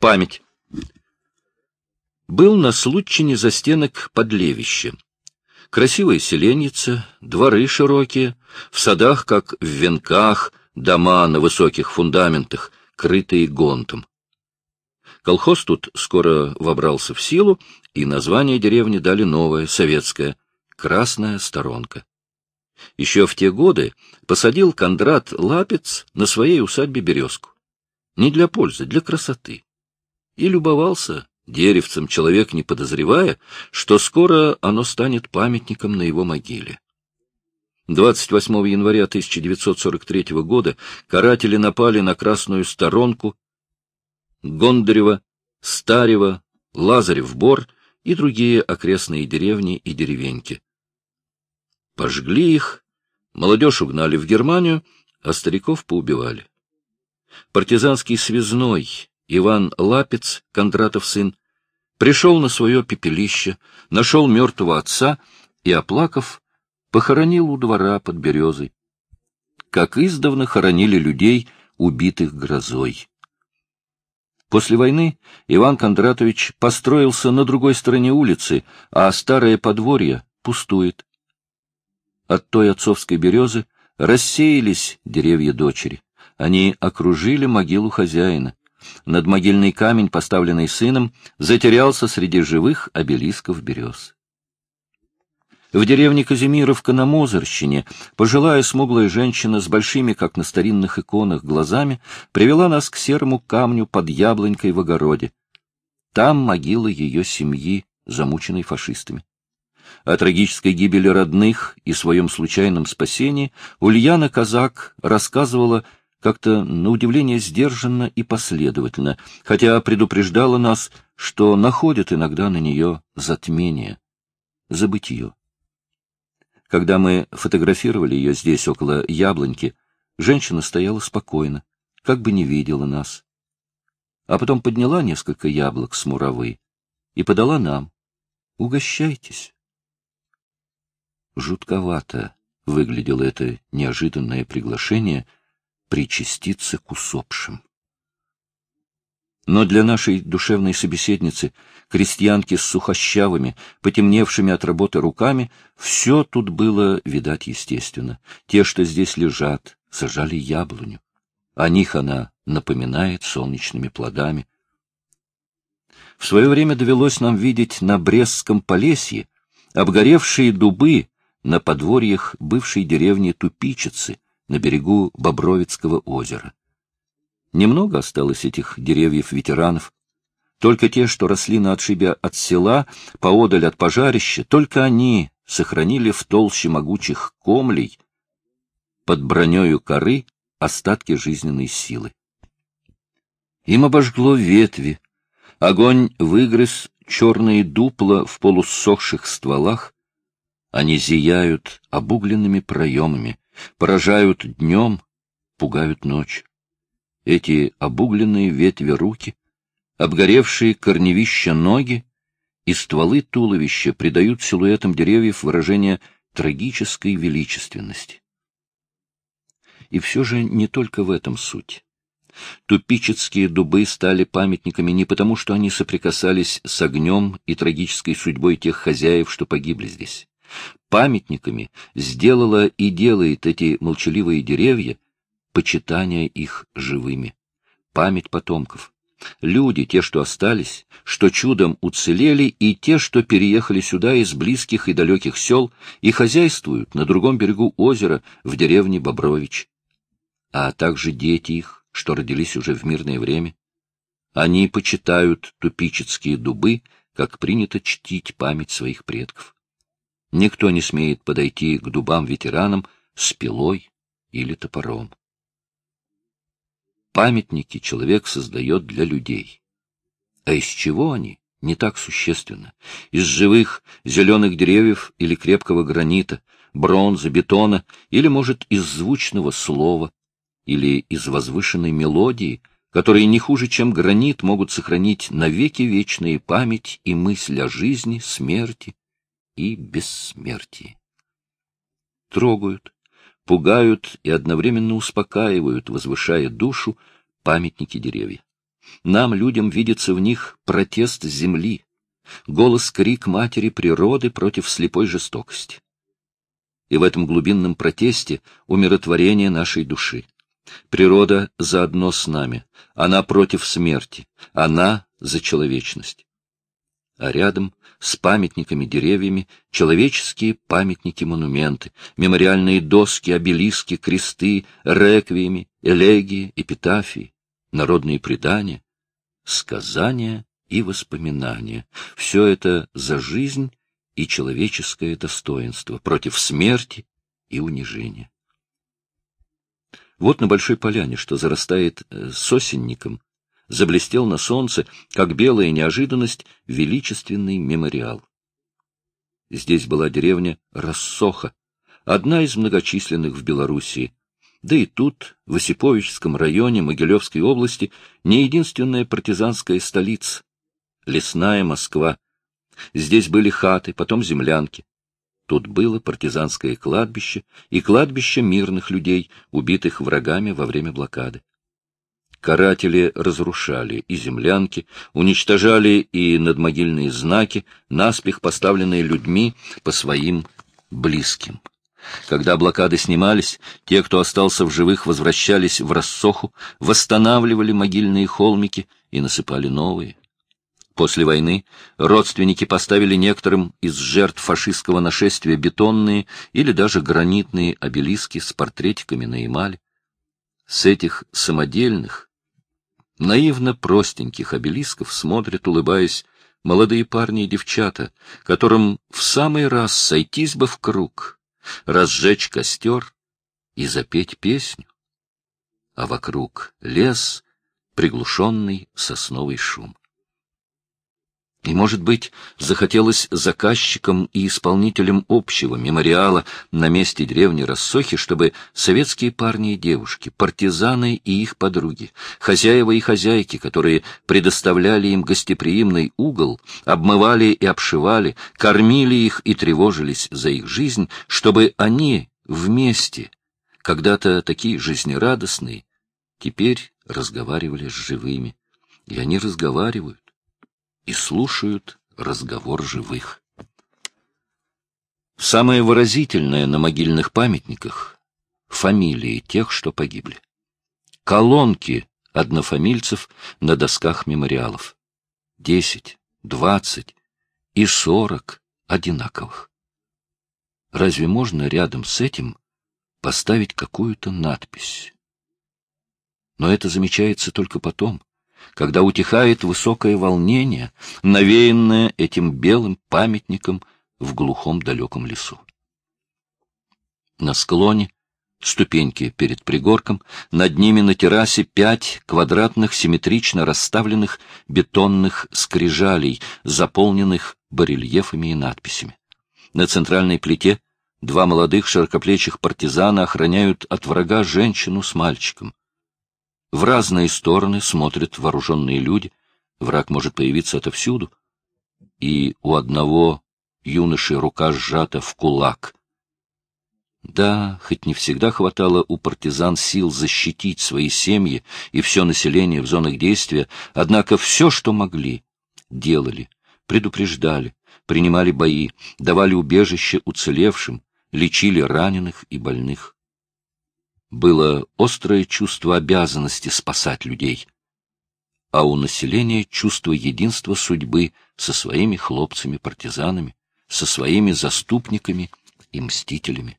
Память. Был на случине застенок подлевище. Красивая селенница, дворы широкие, в садах, как в венках, дома на высоких фундаментах, крытые гонтом. Колхоз тут скоро вобрался в силу, и название деревни дали новое, советское — Красная Сторонка. Еще в те годы посадил Кондрат Лапец на своей усадьбе березку. Не для пользы, для красоты. И любовался деревцем человек, не подозревая, что скоро оно станет памятником на его могиле. 28 января 1943 года каратели напали на Красную Сторонку, Гондарева, Старева, Лазарев-Бор и другие окрестные деревни и деревеньки. Пожгли их, молодежь угнали в Германию, а стариков поубивали. Партизанский связной Иван Лапец, Кондратов сын, пришел на свое пепелище, нашел мертвого отца и, оплакав, похоронил у двора под березой, как издавна хоронили людей, убитых грозой. После войны Иван Кондратович построился на другой стороне улицы, а старое подворье пустует. От той отцовской березы рассеялись деревья дочери. Они окружили могилу хозяина. Над могильный камень, поставленный сыном, затерялся среди живых обелисков берез. В деревне Казимировка на Мозырщине пожилая смуглая женщина с большими, как на старинных иконах, глазами привела нас к серому камню под яблонькой в огороде. Там могила ее семьи, замученной фашистами. О трагической гибели родных и своем случайном спасении Ульяна Казак рассказывала как-то на удивление сдержанно и последовательно, хотя предупреждала нас, что находит иногда на нее затмение, забытье. Когда мы фотографировали ее здесь, около яблоньки, женщина стояла спокойно, как бы не видела нас. А потом подняла несколько яблок с муравы и подала нам. Угощайтесь. Жутковато выглядело это неожиданное приглашение причаститься к усопшим. Но для нашей душевной собеседницы, крестьянки с сухощавыми, потемневшими от работы руками, все тут было, видать, естественно. Те, что здесь лежат, сажали яблоню. О них она напоминает солнечными плодами. В свое время довелось нам видеть на Брестском Полесье обгоревшие дубы на подворьях бывшей деревни Тупичицы на берегу Бобровицкого озера. Немного осталось этих деревьев-ветеранов. Только те, что росли на отшибе от села, поодаль от пожарища, только они сохранили в толще могучих комлей под бронею коры остатки жизненной силы. Им обожгло ветви, огонь выгрыз черные дупла в полусохших стволах, они зияют обугленными проемами, поражают днем, пугают ночь. Эти обугленные ветви руки, обгоревшие корневища ноги и стволы туловища придают силуэтам деревьев выражение трагической величественности. И все же не только в этом суть. Тупичецкие дубы стали памятниками не потому, что они соприкасались с огнем и трагической судьбой тех хозяев, что погибли здесь. Памятниками сделала и делает эти молчаливые деревья почитание их живыми. Память потомков. Люди, те, что остались, что чудом уцелели, и те, что переехали сюда из близких и далеких сел и хозяйствуют на другом берегу озера в деревне Бобрович. А также дети их, что родились уже в мирное время. Они почитают тупичецкие дубы, как принято чтить память своих предков. Никто не смеет подойти к дубам-ветеранам с пилой или топором. Памятники человек создает для людей. А из чего они? Не так существенно. Из живых зеленых деревьев или крепкого гранита, бронзы, бетона, или, может, из звучного слова, или из возвышенной мелодии, которые не хуже, чем гранит, могут сохранить навеки вечные память и мысль о жизни, смерти и бессмертии. Трогают, пугают и одновременно успокаивают, возвышая душу, памятники деревья. Нам, людям, видится в них протест земли, голос-крик матери природы против слепой жестокости. И в этом глубинном протесте умиротворение нашей души. Природа заодно с нами, она против смерти, она за человечность. А рядом с памятниками деревьями человеческие памятники-монументы, мемориальные доски, обелиски, кресты, реквиями, элегии, эпитафии, народные предания, сказания и воспоминания. Все это за жизнь и человеческое достоинство, против смерти и унижения. Вот на большой поляне, что зарастает э, сосенником, заблестел на солнце, как белая неожиданность, величественный мемориал. Здесь была деревня Рассоха, одна из многочисленных в Белоруссии. Да и тут, в Осиповичском районе Могилевской области, не единственная партизанская столица. Лесная Москва. Здесь были хаты, потом землянки. Тут было партизанское кладбище и кладбище мирных людей, убитых врагами во время блокады. Каратели разрушали и землянки, уничтожали и надмогильные знаки, наспех поставленные людьми по своим близким. Когда блокады снимались, те, кто остался в живых, возвращались в рассоху, восстанавливали могильные холмики и насыпали новые. После войны родственники поставили некоторым из жертв фашистского нашествия бетонные или даже гранитные обелиски с портретиками на эмали. С этих самодельных, наивно простеньких обелисков смотрят, улыбаясь, молодые парни и девчата, которым в самый раз сойтись бы в круг, разжечь костер и запеть песню. А вокруг лес, приглушенный сосновый шум. И, может быть, захотелось заказчикам и исполнителям общего мемориала на месте деревни Рассохи, чтобы советские парни и девушки, партизаны и их подруги, хозяева и хозяйки, которые предоставляли им гостеприимный угол, обмывали и обшивали, кормили их и тревожились за их жизнь, чтобы они вместе, когда-то такие жизнерадостные, теперь разговаривали с живыми. И они разговаривают и слушают разговор живых. Самое выразительное на могильных памятниках — фамилии тех, что погибли. Колонки однофамильцев на досках мемориалов. Десять, двадцать и сорок одинаковых. Разве можно рядом с этим поставить какую-то надпись? Но это замечается только потом, когда утихает высокое волнение, навеянное этим белым памятником в глухом далеком лесу. На склоне ступеньки перед пригорком, над ними на террасе пять квадратных симметрично расставленных бетонных скрижалей, заполненных барельефами и надписями. На центральной плите два молодых широкоплечих партизана охраняют от врага женщину с мальчиком. В разные стороны смотрят вооруженные люди, враг может появиться отовсюду, и у одного юноши рука сжата в кулак. Да, хоть не всегда хватало у партизан сил защитить свои семьи и все население в зонах действия, однако все, что могли, делали, предупреждали, принимали бои, давали убежище уцелевшим, лечили раненых и больных было острое чувство обязанности спасать людей, а у населения чувство единства судьбы со своими хлопцами-партизанами, со своими заступниками и мстителями.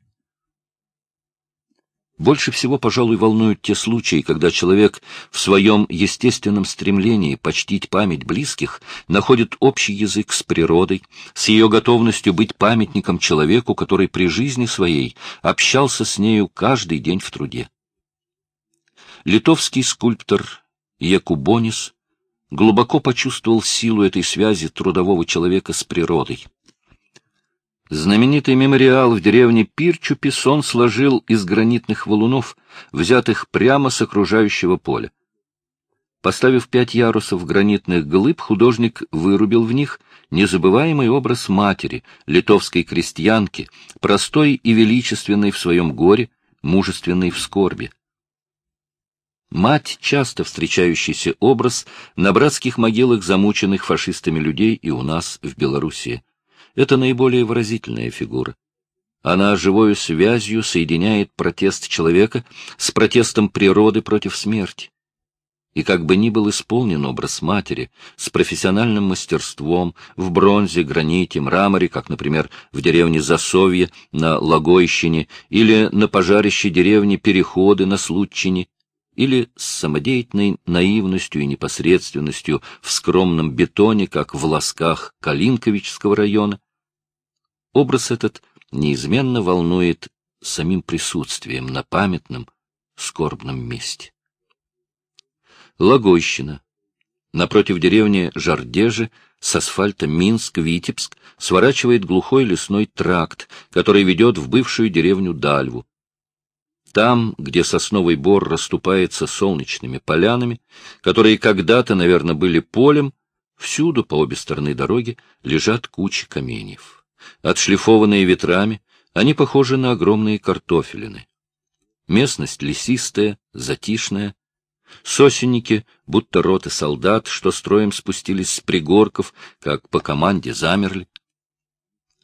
Больше всего, пожалуй, волнуют те случаи, когда человек в своем естественном стремлении почтить память близких находит общий язык с природой, с ее готовностью быть памятником человеку, который при жизни своей общался с нею каждый день в труде. Литовский скульптор Якубонис глубоко почувствовал силу этой связи трудового человека с природой. Знаменитый мемориал в деревне Пирчупис он сложил из гранитных валунов, взятых прямо с окружающего поля. Поставив пять ярусов гранитных глыб, художник вырубил в них незабываемый образ матери, литовской крестьянки, простой и величественной в своем горе, мужественной в скорби. Мать — часто встречающийся образ на братских могилах замученных фашистами людей и у нас в Белоруссии. Это наиболее выразительная фигура. Она живою связью соединяет протест человека с протестом природы против смерти. И как бы ни был исполнен образ матери, с профессиональным мастерством, в бронзе, граните, мраморе, как, например, в деревне Засовье на Логойщине или на пожарище деревни Переходы на Случине, или с самодеятельной наивностью и непосредственностью в скромном бетоне, как в лосках Калинковичского района, образ этот неизменно волнует самим присутствием на памятном, скорбном месте. Логойщина. Напротив деревни Жардежи с асфальта Минск-Витебск сворачивает глухой лесной тракт, который ведет в бывшую деревню Дальву. Там, где сосновый бор расступается солнечными полянами, которые когда-то, наверное, были полем, всюду по обе стороны дороги лежат кучи каменьев. Отшлифованные ветрами, они похожи на огромные картофелины. Местность лесистая, затишная, Сосенники, будто роты солдат, что строем спустились с пригорков, как по команде замерли.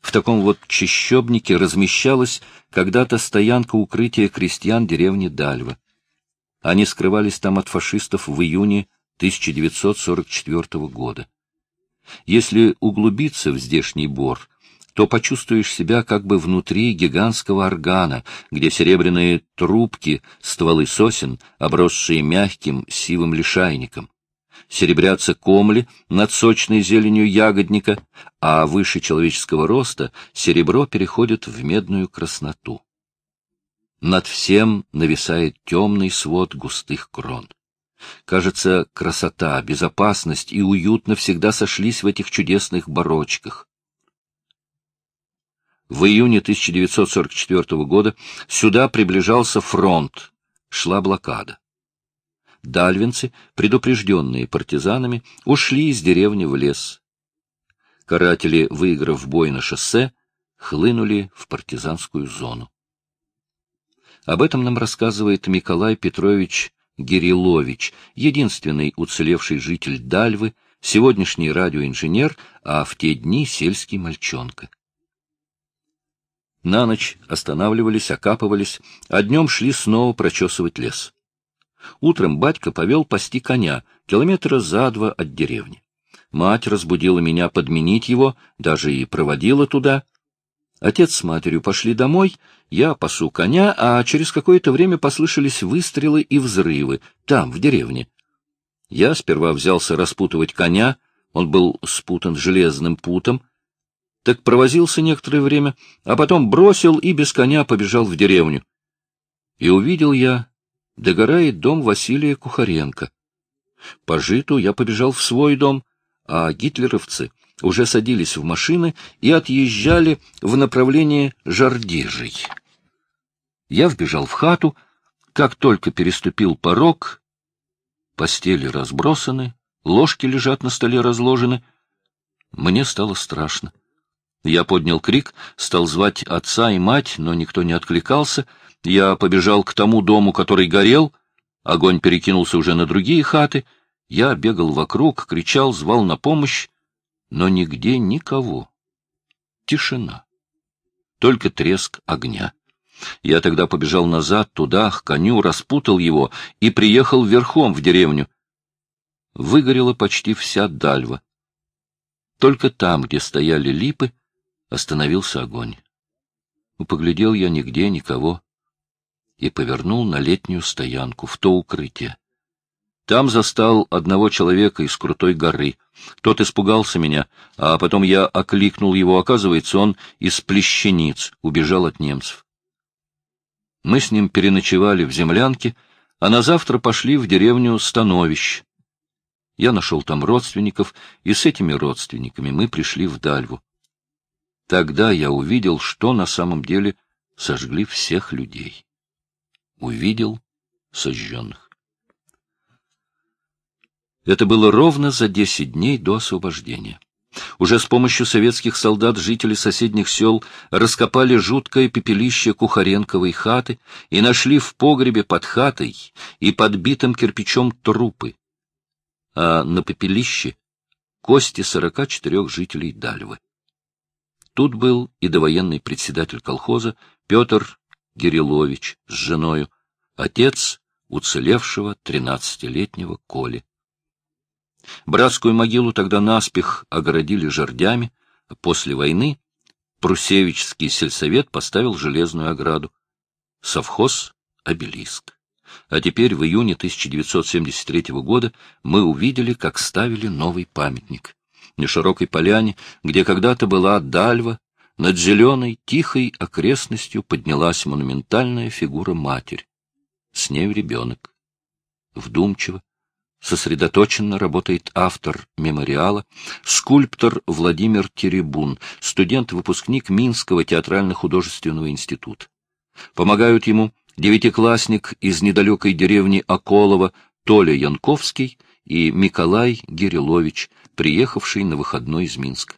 В таком вот чащобнике размещалась когда-то стоянка укрытия крестьян деревни Дальва. Они скрывались там от фашистов в июне 1944 года. Если углубиться в здешний бор, то почувствуешь себя как бы внутри гигантского органа, где серебряные трубки, стволы сосен, обросшие мягким сивым лишайником. Серебрятся комли над сочной зеленью ягодника, а выше человеческого роста серебро переходит в медную красноту. Над всем нависает темный свод густых крон. Кажется, красота, безопасность и уют навсегда сошлись в этих чудесных барочках. В июне 1944 года сюда приближался фронт, шла блокада. Дальвинцы, предупрежденные партизанами, ушли из деревни в лес. Каратели, выиграв бой на шоссе, хлынули в партизанскую зону. Об этом нам рассказывает Николай Петрович Гирилович, единственный уцелевший житель Дальвы, сегодняшний радиоинженер, а в те дни сельский мальчонка. На ночь останавливались, окапывались, а днем шли снова прочесывать лес. Утром батька повел пасти коня, километра за два от деревни. Мать разбудила меня подменить его, даже и проводила туда. Отец с матерью пошли домой, я пасу коня, а через какое-то время послышались выстрелы и взрывы, там, в деревне. Я сперва взялся распутывать коня, он был спутан железным путом, так провозился некоторое время, а потом бросил и без коня побежал в деревню. И увидел я, догорает дом Василия Кухаренко. По житу я побежал в свой дом, а гитлеровцы уже садились в машины и отъезжали в направлении Жардежей. Я вбежал в хату, как только переступил порог, постели разбросаны, ложки лежат на столе разложены. Мне стало страшно. Я поднял крик, стал звать отца и мать, но никто не откликался. Я побежал к тому дому, который горел. Огонь перекинулся уже на другие хаты. Я бегал вокруг, кричал, звал на помощь, но нигде никого. Тишина. Только треск огня. Я тогда побежал назад, туда, к коню, распутал его и приехал верхом в деревню. Выгорела почти вся дальва. Только там, где стояли липы, остановился огонь. Поглядел я нигде никого и повернул на летнюю стоянку, в то укрытие. Там застал одного человека из крутой горы. Тот испугался меня, а потом я окликнул его. Оказывается, он из плещениц убежал от немцев. Мы с ним переночевали в землянке, а на завтра пошли в деревню Становищ. Я нашел там родственников, и с этими родственниками мы пришли в Дальву. Тогда я увидел, что на самом деле сожгли всех людей. Увидел сожженных. Это было ровно за десять дней до освобождения. Уже с помощью советских солдат жители соседних сел раскопали жуткое пепелище Кухаренковой хаты и нашли в погребе под хатой и подбитым кирпичом трупы. А на пепелище кости 44 жителей Дальвы. Тут был и довоенный председатель колхоза Петр Гирилович с женою, отец уцелевшего тринадцатилетнего Коли. Братскую могилу тогда наспех огородили жердями, а после войны Прусевичский сельсовет поставил железную ограду. Совхоз — обелиск. А теперь в июне 1973 года мы увидели, как ставили новый памятник. На широкой поляне, где когда-то была Дальва, над зеленой, тихой окрестностью поднялась монументальная фигура матери. С ней ребенок. Вдумчиво, сосредоточенно работает автор мемориала, скульптор Владимир Теребун, студент-выпускник Минского театрально-художественного института. Помогают ему девятиклассник из недалекой деревни Околова Толя Янковский и Николай Гирилович, приехавший на выходной из Минска.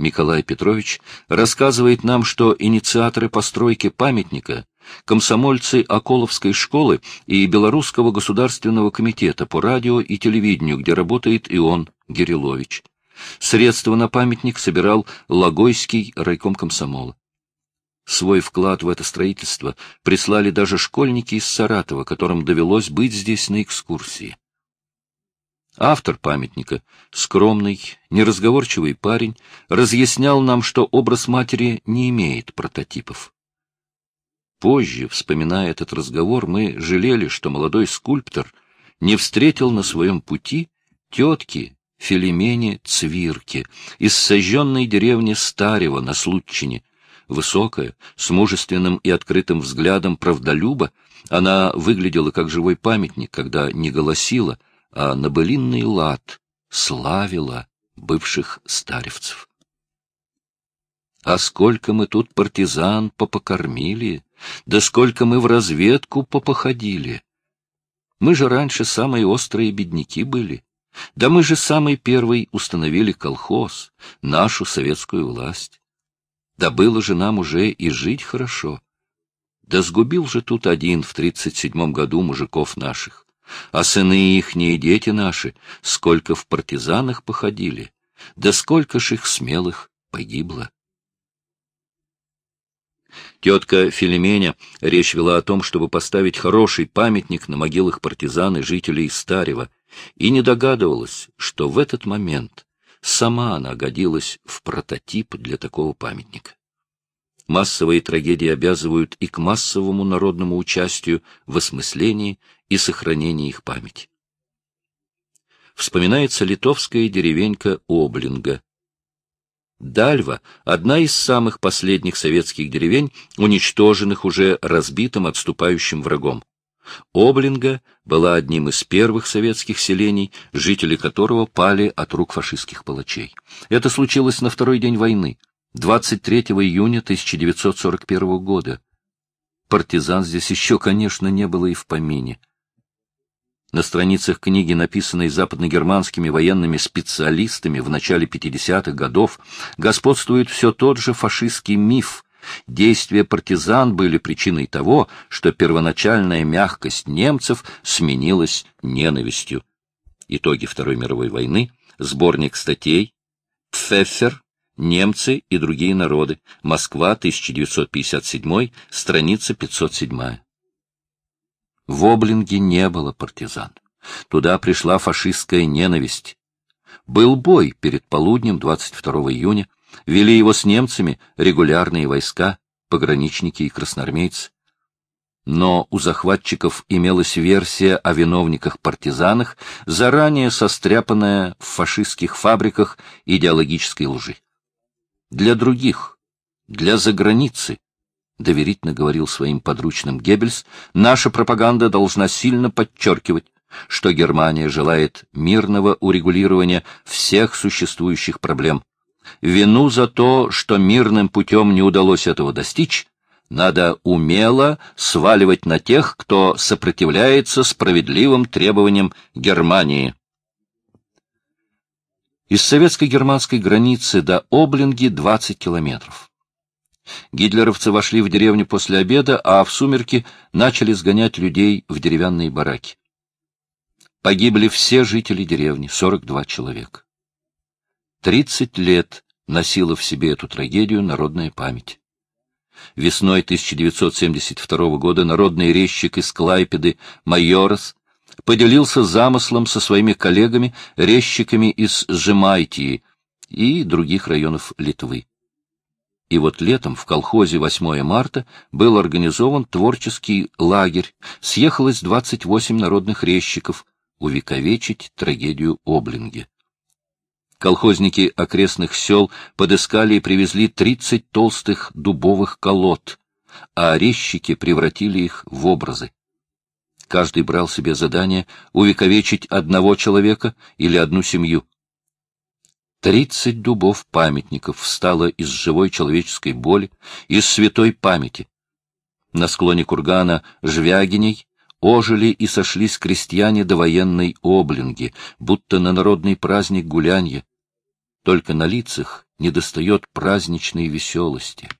Николай Петрович рассказывает нам, что инициаторы постройки памятника — комсомольцы Околовской школы и Белорусского государственного комитета по радио и телевидению, где работает и он, Гирилович. Средства на памятник собирал Логойский райком комсомола. Свой вклад в это строительство прислали даже школьники из Саратова, которым довелось быть здесь на экскурсии. Автор памятника, скромный, неразговорчивый парень, разъяснял нам, что образ матери не имеет прототипов. Позже, вспоминая этот разговор, мы жалели, что молодой скульптор не встретил на своем пути тетки Филимене Цвирки из сожженной деревни Старева на Случине. Высокая, с мужественным и открытым взглядом правдолюба, она выглядела как живой памятник, когда не голосила — а на былинный лад славила бывших старевцев. А сколько мы тут партизан попокормили, да сколько мы в разведку попоходили. Мы же раньше самые острые бедняки были. Да мы же самый первый установили колхоз, нашу советскую власть. Да было же нам уже и жить хорошо. Да сгубил же тут один в тридцать седьмом году мужиков наших а сыны ихние дети наши, сколько в партизанах походили, да сколько ж их смелых погибло. Тетка Филименя речь вела о том, чтобы поставить хороший памятник на могилах партизан и жителей Старева, и не догадывалась, что в этот момент сама она годилась в прототип для такого памятника. Массовые трагедии обязывают и к массовому народному участию в осмыслении и сохранении их памяти. Вспоминается литовская деревенька Облинга. Дальва — одна из самых последних советских деревень, уничтоженных уже разбитым отступающим врагом. Облинга была одним из первых советских селений, жители которого пали от рук фашистских палачей. Это случилось на второй день войны. 23 июня 1941 года. Партизан здесь еще, конечно, не было и в помине. На страницах книги, написанной западногерманскими военными специалистами в начале 50-х годов, господствует все тот же фашистский миф. Действия партизан были причиной того, что первоначальная мягкость немцев сменилась ненавистью. Итоги Второй мировой войны, сборник статей, Пфеффер, Немцы и другие народы. Москва, 1957, страница 507. В Облинге не было партизан. Туда пришла фашистская ненависть. Был бой перед полуднем 22 июня. Вели его с немцами регулярные войска, пограничники и красноармейцы. Но у захватчиков имелась версия о виновниках-партизанах, заранее состряпанная в фашистских фабриках идеологической лжи для других, для заграницы, доверительно говорил своим подручным Геббельс, наша пропаганда должна сильно подчеркивать, что Германия желает мирного урегулирования всех существующих проблем. Вину за то, что мирным путем не удалось этого достичь, надо умело сваливать на тех, кто сопротивляется справедливым требованиям Германии. Из советско-германской границы до Облинги 20 километров. Гитлеровцы вошли в деревню после обеда, а в сумерки начали сгонять людей в деревянные бараки. Погибли все жители деревни, 42 человека. 30 лет носила в себе эту трагедию народная память. Весной 1972 года народный резчик из Клайпеды Майорос поделился замыслом со своими коллегами, резчиками из Жемайтии и других районов Литвы. И вот летом в колхозе 8 марта был организован творческий лагерь, съехалось 28 народных резчиков увековечить трагедию Облинги. Колхозники окрестных сел подыскали и привезли 30 толстых дубовых колод, а резчики превратили их в образы. Каждый брал себе задание увековечить одного человека или одну семью. Тридцать дубов памятников встало из живой человеческой боли, из святой памяти. На склоне кургана Жвягиней ожили и сошлись крестьяне до военной облинги, будто на народный праздник гулянье. Только на лицах недостает праздничной веселости.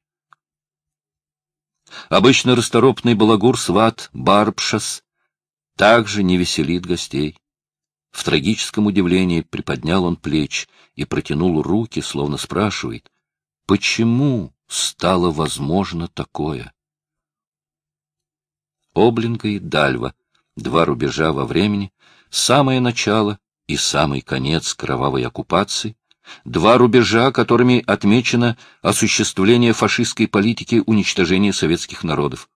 Обычно расторопный балагур сват Барбшас также не веселит гостей. В трагическом удивлении приподнял он плечи и протянул руки, словно спрашивает, почему стало возможно такое? Облинка и Дальва, два рубежа во времени, самое начало и самый конец кровавой оккупации, два рубежа, которыми отмечено осуществление фашистской политики уничтожения советских народов.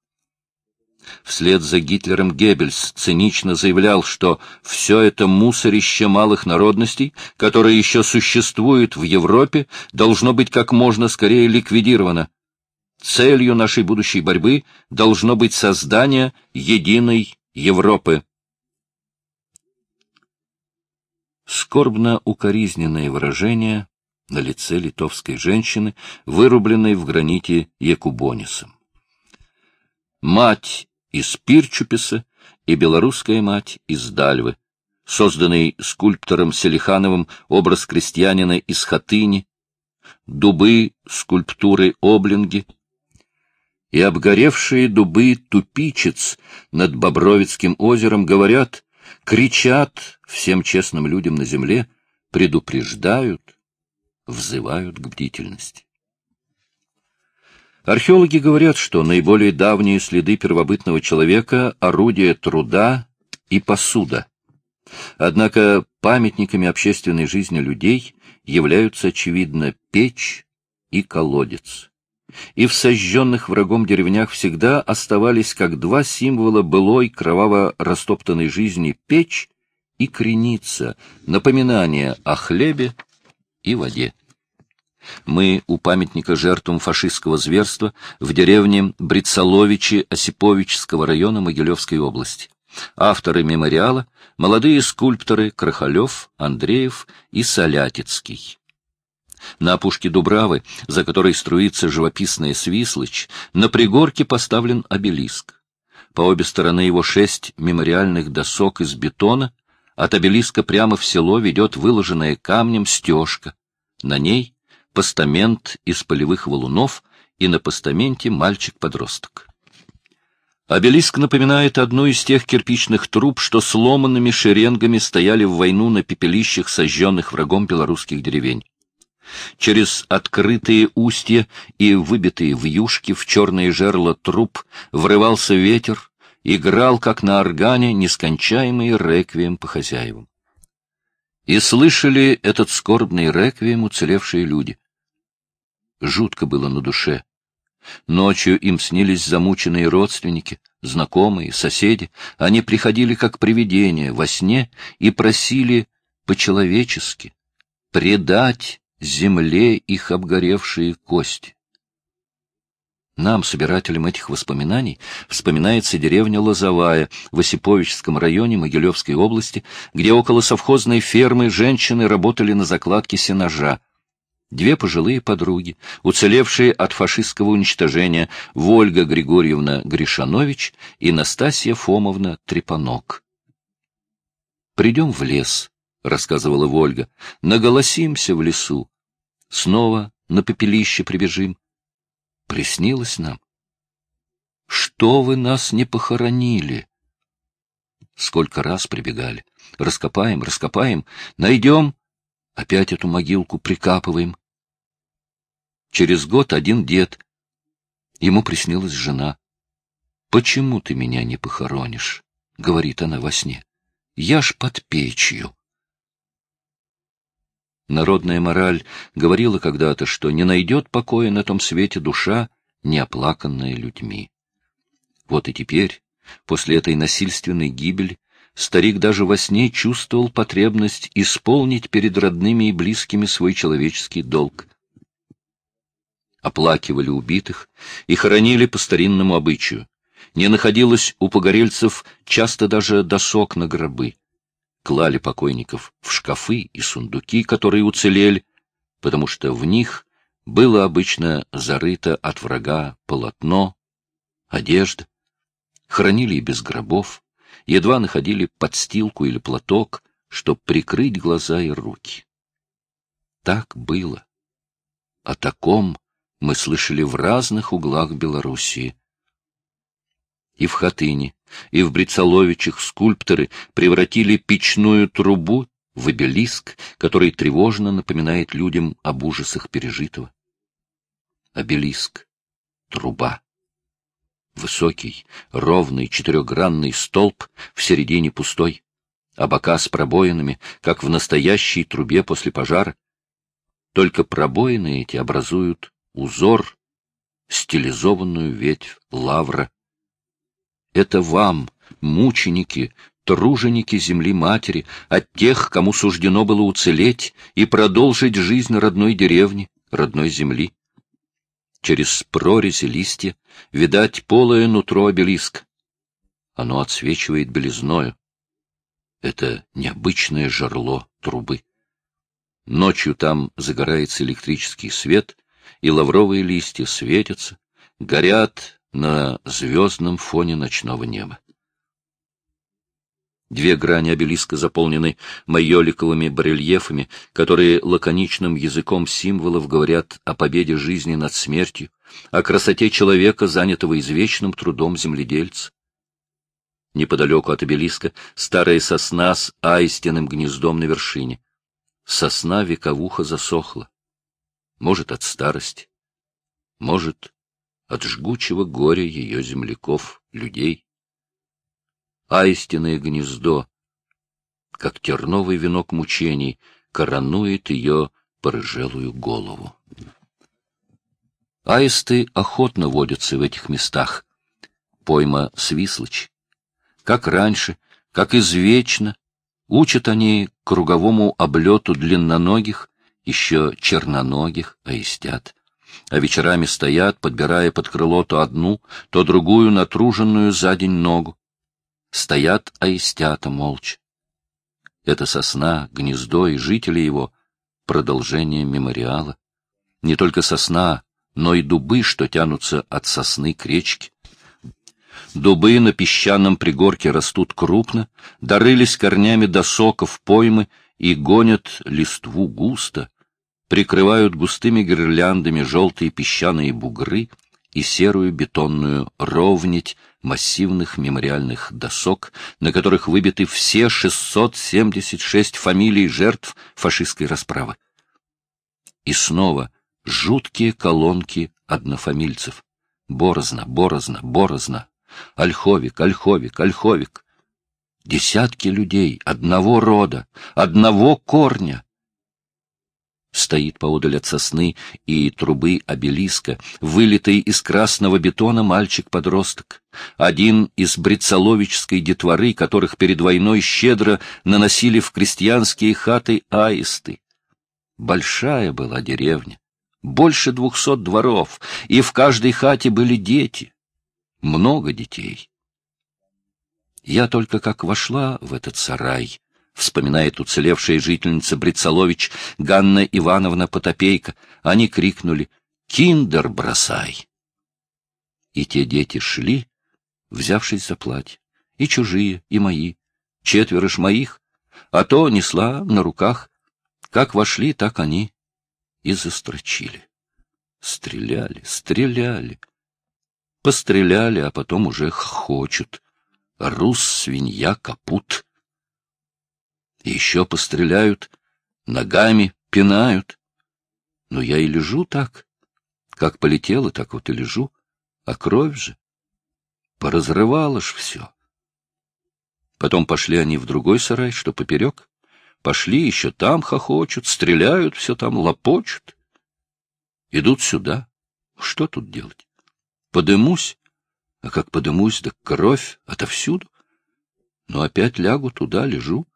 Вслед за Гитлером Геббельс цинично заявлял, что все это мусорище малых народностей, которое еще существует в Европе, должно быть как можно скорее ликвидировано. Целью нашей будущей борьбы должно быть создание единой Европы. Скорбно-укоризненное выражение на лице литовской женщины, вырубленной в граните Якубонисом. Мать из Пирчуписа и белорусская мать из Дальвы, созданный скульптором Селихановым образ крестьянина из Хатыни, дубы скульптуры Облинги и обгоревшие дубы Тупичец над Бобровицким озером говорят, кричат всем честным людям на земле, предупреждают, взывают к бдительности. Археологи говорят, что наиболее давние следы первобытного человека — орудие труда и посуда. Однако памятниками общественной жизни людей являются, очевидно, печь и колодец. И в сожженных врагом деревнях всегда оставались как два символа былой кроваво-растоптанной жизни печь и креница, напоминание о хлебе и воде. Мы у памятника жертвам фашистского зверства в деревне Брицаловичи Осиповичского района Могилевской области. Авторы мемориала — молодые скульпторы Крахалев, Андреев и Солятицкий. На опушке Дубравы, за которой струится живописная Свислыч, на пригорке поставлен обелиск. По обе стороны его шесть мемориальных досок из бетона, от обелиска прямо в село ведет выложенная камнем стежка. На ней постамент из полевых валунов, и на постаменте мальчик-подросток. Обелиск напоминает одну из тех кирпичных труб, что сломанными шеренгами стояли в войну на пепелищах сожженных врагом белорусских деревень. Через открытые устья и выбитые вьюшки в черные жерла труб врывался ветер, играл, как на органе, нескончаемый реквием по хозяевам. И слышали этот скорбный реквием уцелевшие люди. Жутко было на душе. Ночью им снились замученные родственники, знакомые, соседи. Они приходили как привидения во сне и просили по-человечески предать земле их обгоревшие кости. Нам, собирателям этих воспоминаний, вспоминается деревня Лозовая в Осиповичском районе Могилевской области, где около совхозной фермы женщины работали на закладке сенажа две пожилые подруги, уцелевшие от фашистского уничтожения Вольга Григорьевна Гришанович и Настасья Фомовна Трепанок. Придем в лес, рассказывала Вольга, — наголосимся в лесу. Снова на пепелище прибежим. Приснилось нам. Что вы нас не похоронили? Сколько раз прибегали. Раскопаем, раскопаем, найдем, опять эту могилку прикапываем. Через год один дед. Ему приснилась жена. «Почему ты меня не похоронишь?» — говорит она во сне. «Я ж под печью». Народная мораль говорила когда-то, что не найдет покоя на том свете душа, не оплаканная людьми. Вот и теперь, после этой насильственной гибели, старик даже во сне чувствовал потребность исполнить перед родными и близкими свой человеческий долг. Оплакивали убитых и хоронили по старинному обычаю. Не находилось у погорельцев часто даже досок на гробы. Клали покойников в шкафы и сундуки, которые уцелели, потому что в них было обычно зарыто от врага полотно, одежда. Хранили и без гробов, едва находили подстилку или платок, чтобы прикрыть глаза и руки. Так было. О таком мы слышали в разных углах Белоруссии. И в Хатыне, и в Брицаловичах скульпторы превратили печную трубу в обелиск, который тревожно напоминает людям об ужасах пережитого. Обелиск. Труба. Высокий, ровный четырехгранный столб, в середине пустой, а бока с пробоинами, как в настоящей трубе после пожара. Только пробоины эти образуют узор, стилизованную ветвь лавра. Это вам, мученики, труженики земли матери, от тех, кому суждено было уцелеть и продолжить жизнь родной деревни, родной земли. Через прорези листья видать полое нутро обелиск. Оно отсвечивает белизною. Это необычное жерло трубы. Ночью там загорается электрический свет, и лавровые листья светятся, горят на звездном фоне ночного неба. Две грани обелиска заполнены майоликовыми барельефами, которые лаконичным языком символов говорят о победе жизни над смертью, о красоте человека, занятого извечным трудом земледельца. Неподалеку от обелиска старая сосна с аистиным гнездом на вершине. Сосна вековуха засохла. Может, от старости, может, от жгучего горя ее земляков, людей аистиное гнездо, как терновый венок мучений, коронует ее порыжелую голову. Аисты охотно водятся в этих местах. Пойма Свислочь. Как раньше, как извечно, учат они круговому облету длинноногих, еще черноногих аистят. А вечерами стоят, подбирая под крыло то одну, то другую натруженную за день ногу стоят аистята молча. Это сосна, гнездо и жители его — продолжение мемориала. Не только сосна, но и дубы, что тянутся от сосны к речке. Дубы на песчаном пригорке растут крупно, дорылись корнями до соков поймы и гонят листву густо, прикрывают густыми гирляндами желтые песчаные бугры и серую бетонную ровнить массивных мемориальных досок, на которых выбиты все 676 фамилий жертв фашистской расправы. И снова жуткие колонки однофамильцев. Борозно, Борозно, Борозно. Ольховик, Ольховик, Ольховик. Десятки людей одного рода, одного корня, стоит поодаль от сосны и трубы обелиска, вылитый из красного бетона мальчик-подросток, один из брицаловической детворы, которых перед войной щедро наносили в крестьянские хаты аисты. Большая была деревня, больше двухсот дворов, и в каждой хате были дети, много детей. Я только как вошла в этот сарай, вспоминает уцелевшая жительница Брицалович Ганна Ивановна Потопейка. Они крикнули «Киндер бросай!» И те дети шли, взявшись за платье, и чужие, и мои, четверо ж моих, а то несла на руках. Как вошли, так они и застрочили. Стреляли, стреляли. Постреляли, а потом уже хохочут. Рус, свинья, капут. Еще постреляют, ногами пинают. Но я и лежу так. Как полетела, так вот и лежу. А кровь же. Поразрывала ж все. Потом пошли они в другой сарай, что поперек. Пошли, еще там хохочут, стреляют, все там лопочут. Идут сюда. Что тут делать? Подымусь. А как подымусь, да кровь отовсюду. Но опять лягу туда, лежу.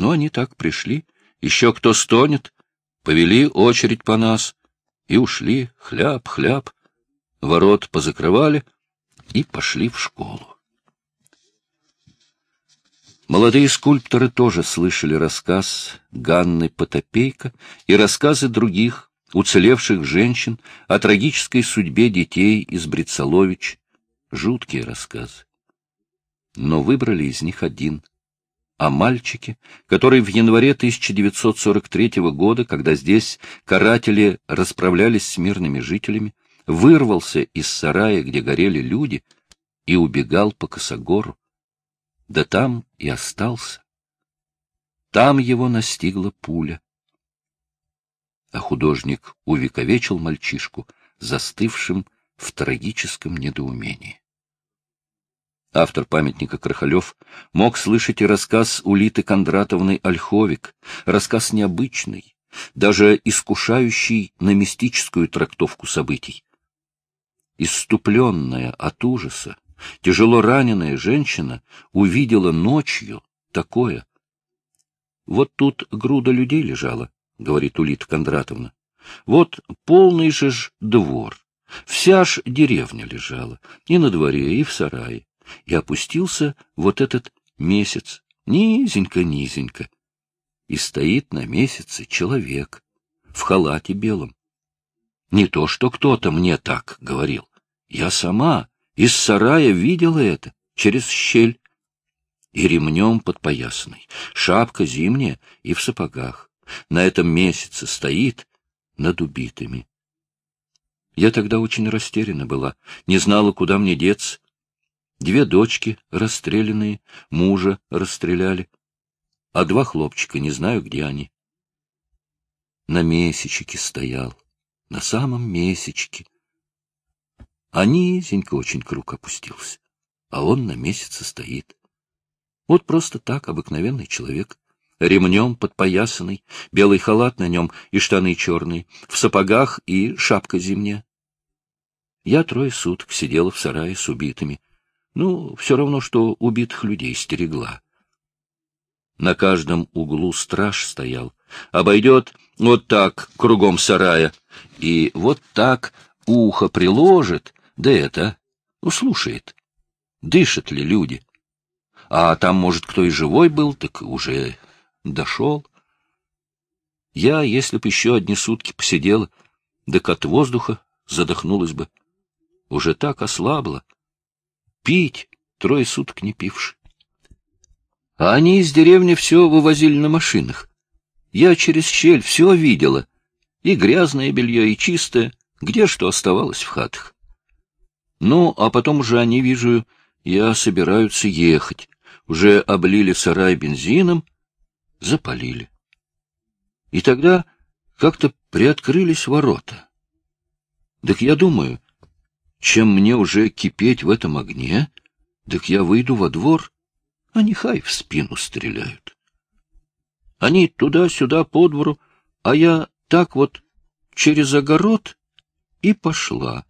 Ну, они так пришли. Еще кто стонет, повели очередь по нас. И ушли, хляб, хляб. Ворот позакрывали и пошли в школу. Молодые скульпторы тоже слышали рассказ Ганны Потопейко и рассказы других, уцелевших женщин о трагической судьбе детей из Брицалович. Жуткие рассказы. Но выбрали из них один — о мальчике, который в январе 1943 года, когда здесь каратели расправлялись с мирными жителями, вырвался из сарая, где горели люди, и убегал по косогору да там и остался. Там его настигла пуля. А художник увековечил мальчишку, застывшим в трагическом недоумении. Автор памятника Крахалев мог слышать и рассказ Улиты Кондратовны Ольховик, рассказ необычный, даже искушающий на мистическую трактовку событий. Иступленная от ужаса, Тяжело раненая женщина увидела ночью такое. Вот тут груда людей лежала, — говорит Улита Кондратовна. Вот полный же ж двор. Вся ж деревня лежала, и на дворе, и в сарае. И опустился вот этот месяц, низенько-низенько. И стоит на месяце человек в халате белом. Не то, что кто-то мне так говорил. Я сама из сарая видела это, через щель. И ремнем подпоясанный, шапка зимняя и в сапогах. На этом месяце стоит над убитыми. Я тогда очень растеряна была, не знала, куда мне деться. Две дочки расстрелянные, мужа расстреляли, а два хлопчика, не знаю, где они. На месячике стоял, на самом месячике, а низенько очень круг опустился, а он на месяце стоит. Вот просто так обыкновенный человек, ремнем подпоясанный, белый халат на нем и штаны черные, в сапогах и шапка зимняя. Я трое суток сидела в сарае с убитыми. Ну, все равно, что убитых людей стерегла. На каждом углу страж стоял. Обойдет вот так кругом сарая, и вот так ухо приложит, да это, услушает. Дышат ли люди? А там, может, кто и живой был, так уже дошел. Я, если б еще одни сутки посидела, так от воздуха задохнулась бы. Уже так ослабла. Пить трое суток не пивши. А они из деревни все вывозили на машинах. Я через щель все видела. И грязное белье, и чистое. Где что оставалось в хатах? Ну, а потом уже они, вижу, я собираются ехать. Уже облили сарай бензином, запалили. И тогда как-то приоткрылись ворота. Так я думаю, чем мне уже кипеть в этом огне, так я выйду во двор, а нехай в спину стреляют. Они туда-сюда по двору, а я так вот через огород и пошла.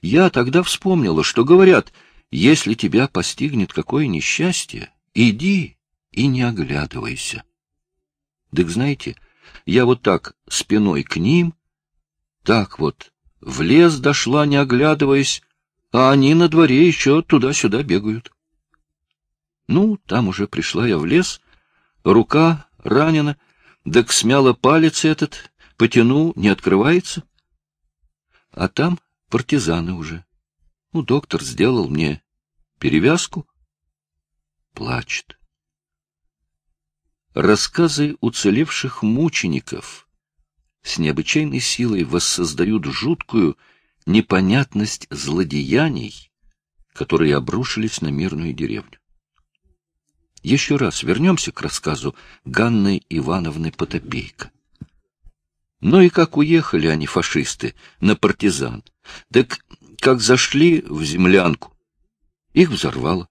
Я тогда вспомнила, что говорят, если тебя постигнет какое несчастье, иди и не оглядывайся. Так знаете, я вот так спиной к ним, так вот в лес дошла, не оглядываясь, а они на дворе еще туда-сюда бегают. Ну, там уже пришла я в лес, рука ранена, так смяла палец этот, потяну, не открывается. А там партизаны уже. Ну, доктор сделал мне перевязку. Плачет. Рассказы уцелевших мучеников с необычайной силой воссоздают жуткую непонятность злодеяний, которые обрушились на мирную деревню. Еще раз вернемся к рассказу Ганны Ивановны Потопейко. Ну и как уехали они, фашисты, на партизан. Так как зашли в землянку, их взорвало.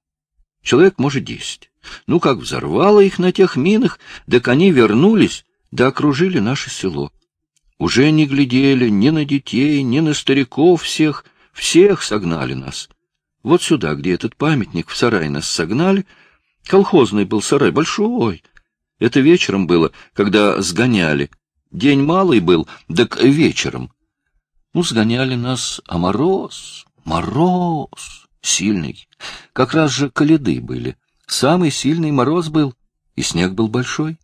Человек, может, десять. Ну, как взорвало их на тех минах, так они вернулись, да окружили наше село. Уже не глядели ни на детей, ни на стариков всех, всех согнали нас. Вот сюда, где этот памятник, в сарай нас согнали. Колхозный был сарай, большой. Это вечером было, когда сгоняли. День малый был, так вечером. Ну, сгоняли нас, а мороз, мороз сильный. Как раз же коляды были. Самый сильный мороз был, и снег был большой.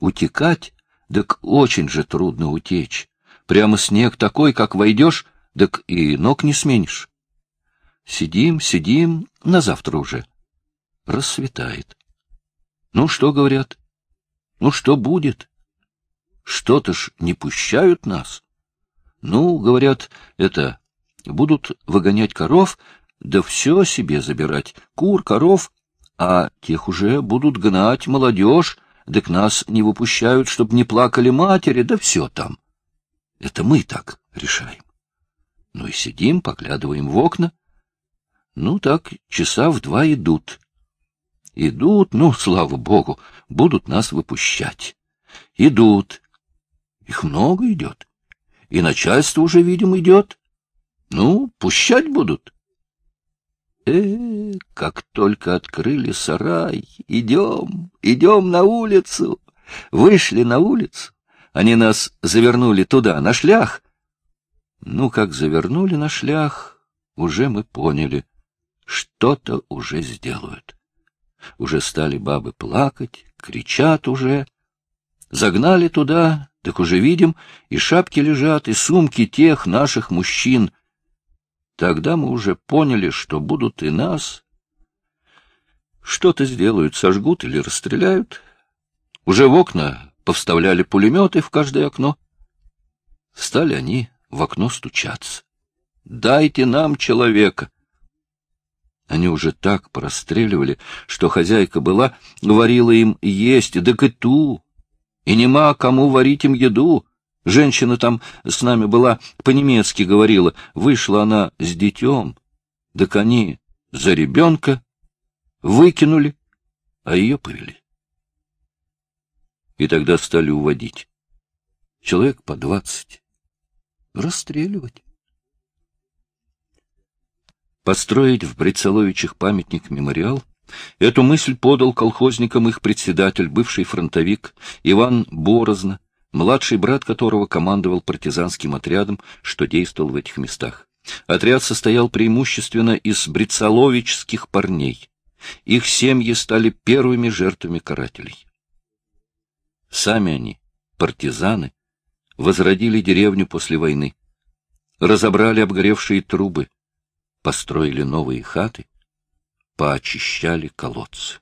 Утекать, так очень же трудно утечь. Прямо снег такой, как войдешь, так и ног не сменишь. Сидим, сидим, на завтра уже. Рассветает. Ну, что говорят? Ну, что будет? Что-то ж не пущают нас. Ну, говорят, это, будут выгонять коров, да все себе забирать, кур, коров, а тех уже будут гнать молодежь, да к нас не выпущают, чтоб не плакали матери, да все там. Это мы так решаем. Ну и сидим, поглядываем в окна. Ну так, часа в два идут. Идут, ну, слава богу, будут нас выпущать. Идут. Их много идет. И начальство уже, видим, идет. Ну, пущать будут. Э, как только открыли сарай, идем, идем на улицу. Вышли на улицу, они нас завернули туда, на шлях. Ну, как завернули на шлях, уже мы поняли, что-то уже сделают. Уже стали бабы плакать, кричат уже. Загнали туда, так уже видим, и шапки лежат, и сумки тех наших мужчин — Тогда мы уже поняли, что будут и нас. Что-то сделают, сожгут или расстреляют. Уже в окна повставляли пулеметы в каждое окно. Стали они в окно стучаться. «Дайте нам человека!» Они уже так простреливали, что хозяйка была, говорила им есть, да и ту, и нема кому варить им еду. Женщина там с нами была, по-немецки говорила. Вышла она с детем. Так они за ребенка выкинули, а ее повели. И тогда стали уводить. Человек по двадцать. Расстреливать. Построить в Брицеловичах памятник-мемориал — Эту мысль подал колхозникам их председатель, бывший фронтовик Иван Борозна, младший брат которого командовал партизанским отрядом, что действовал в этих местах. Отряд состоял преимущественно из брицаловических парней. Их семьи стали первыми жертвами карателей. Сами они, партизаны, возродили деревню после войны, разобрали обгоревшие трубы, построили новые хаты, поочищали колодцы.